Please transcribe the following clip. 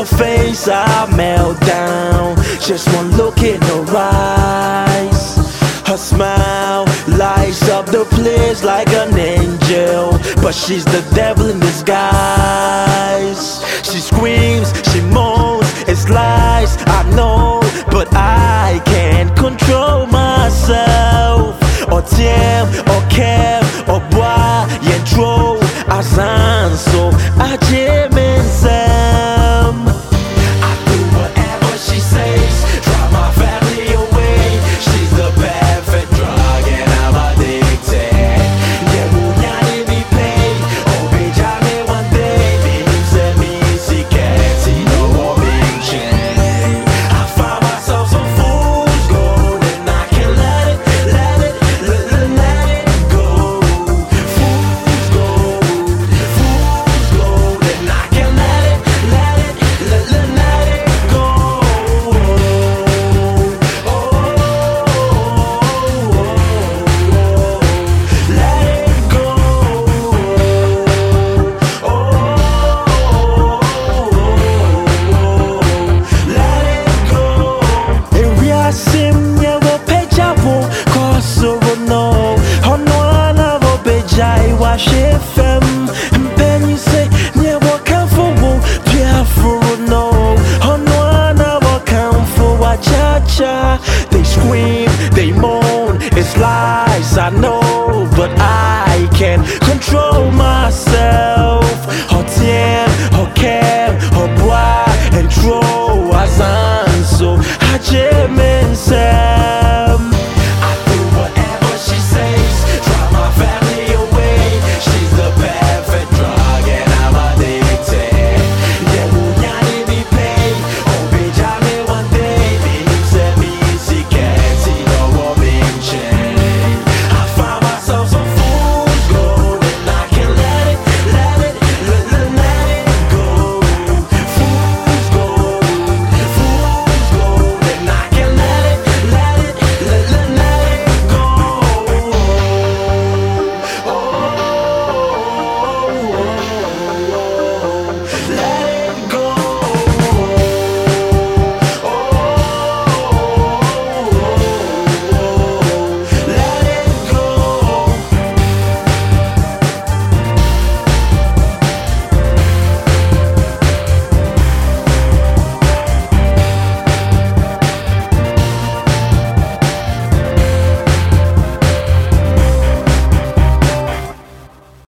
her face, I melt down. Just one look in her eyes. Her smile lights up the place like an angel. But she's the devil in disguise. She screams, she moans, it's lies, I know. But I can't control myself. Or tiem, or care, or bois, yentro, azan, so I jam wobeja